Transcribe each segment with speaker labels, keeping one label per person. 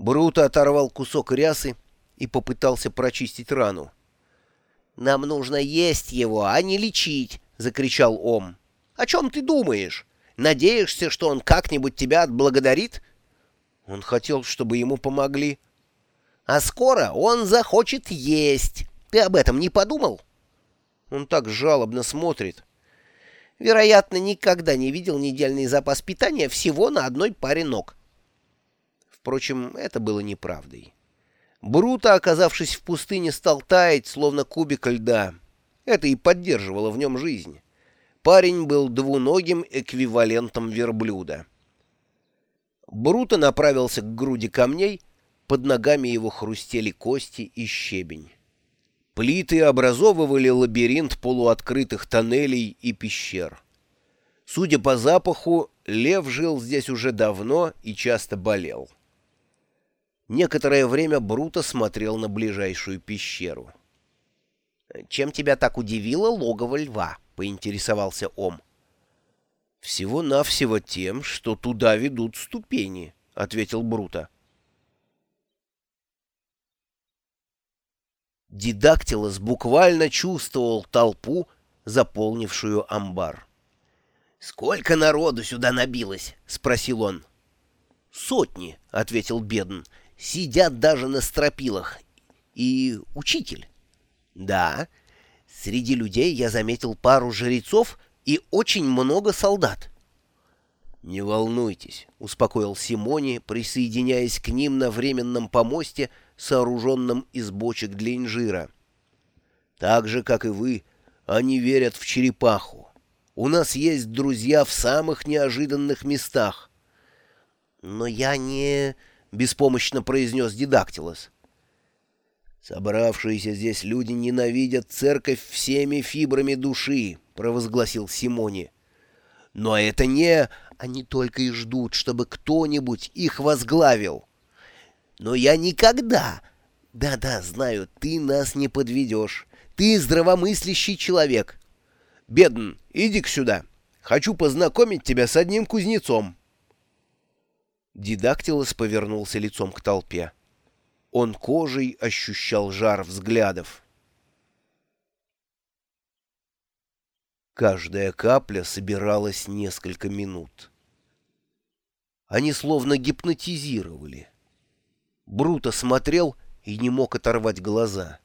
Speaker 1: Бруто оторвал кусок рясы и попытался прочистить рану.
Speaker 2: «Нам нужно есть его, а не лечить!» — закричал Ом. «О чем ты думаешь? Надеешься, что он как-нибудь тебя отблагодарит?»
Speaker 1: Он хотел, чтобы ему помогли.
Speaker 2: «А скоро он захочет есть. Ты об этом не подумал?»
Speaker 1: Он так жалобно смотрит.
Speaker 2: Вероятно, никогда не видел недельный запас питания всего на одной паре ног.
Speaker 1: Впрочем, это было неправдой. Бруто, оказавшись в пустыне, стал таять, словно кубик льда. Это и поддерживало в нем жизнь. Парень был двуногим эквивалентом верблюда. Бруто направился к груди камней, под ногами его хрустели кости и щебень. Плиты образовывали лабиринт полуоткрытых тоннелей и пещер. Судя по запаху, лев жил здесь уже давно и часто болел. Некоторое время Бруто смотрел на ближайшую пещеру.
Speaker 2: «Чем тебя так удивило логово льва?» — поинтересовался Ом.
Speaker 1: «Всего-навсего тем, что туда ведут ступени», — ответил Бруто. Дидактилос буквально чувствовал толпу, заполнившую амбар.
Speaker 2: «Сколько народу сюда набилось?» — спросил он.
Speaker 1: «Сотни», — ответил Бедн
Speaker 2: сидят даже на стропилах. И учитель.
Speaker 1: Да,
Speaker 2: среди людей я заметил пару жрецов и очень много солдат.
Speaker 1: «Не волнуйтесь», — успокоил Симони, присоединяясь к ним на временном помосте, сооруженном из бочек для инжира. «Так же, как и вы, они верят в черепаху. У нас есть друзья в самых неожиданных местах».
Speaker 2: «Но я не...» — беспомощно произнес Дидактилос.
Speaker 1: «Собравшиеся здесь люди ненавидят церковь всеми фибрами души», — провозгласил Симони. «Но это не... Они только и ждут, чтобы кто-нибудь их возглавил.
Speaker 2: Но я никогда... Да-да, знаю, ты нас не подведешь. Ты здравомыслящий человек.
Speaker 1: Бедн, иди-ка сюда. Хочу познакомить тебя с одним кузнецом». Дидактилос повернулся лицом к толпе. Он кожей ощущал жар взглядов. Каждая капля собиралась несколько минут. Они словно гипнотизировали. Бруто смотрел и не мог оторвать глаза.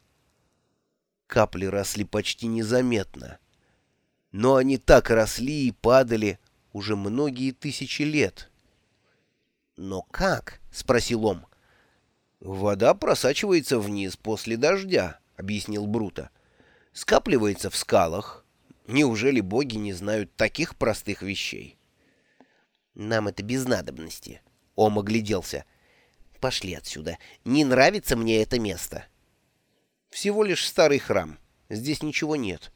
Speaker 1: Капли росли почти незаметно. Но они так росли и падали уже многие тысячи лет.
Speaker 2: «Но как?» — спросил он.
Speaker 1: «Вода просачивается вниз после дождя», — объяснил Бруто. «Скапливается в скалах. Неужели боги не знают таких простых вещей?»
Speaker 2: «Нам это без надобности», — Ом огляделся. «Пошли отсюда. Не нравится мне это место».
Speaker 1: «Всего лишь старый храм. Здесь ничего нет».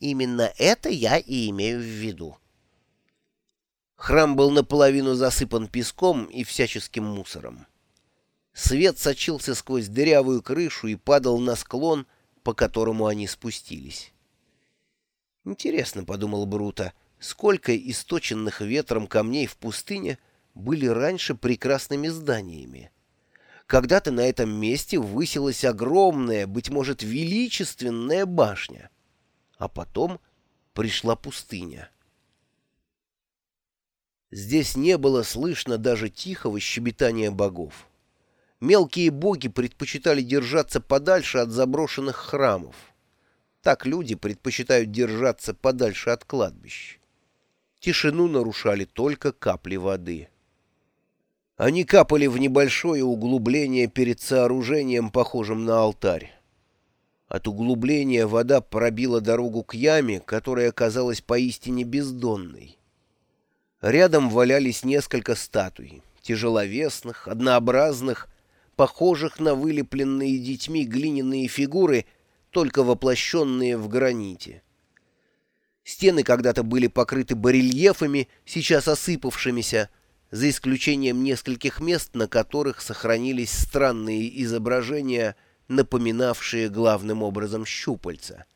Speaker 2: «Именно это я и имею в виду».
Speaker 1: Храм был наполовину засыпан песком и всяческим мусором. Свет сочился сквозь дырявую крышу и падал на склон, по которому они спустились. «Интересно», — подумал Бруто, — «сколько источенных ветром камней в пустыне были раньше прекрасными зданиями. Когда-то на этом месте высилась огромная, быть может, величественная башня, а потом пришла пустыня». Здесь не было слышно даже тихого щебетания богов. Мелкие боги предпочитали держаться подальше от заброшенных храмов. Так люди предпочитают держаться подальше от кладбищ. Тишину нарушали только капли воды. Они капали в небольшое углубление перед сооружением, похожим на алтарь. От углубления вода пробила дорогу к яме, которая оказалась поистине бездонной. Рядом валялись несколько статуй, тяжеловесных, однообразных, похожих на вылепленные детьми глиняные фигуры, только воплощенные в граните. Стены когда-то были покрыты барельефами, сейчас осыпавшимися, за исключением нескольких мест, на которых сохранились странные изображения, напоминавшие главным образом щупальца.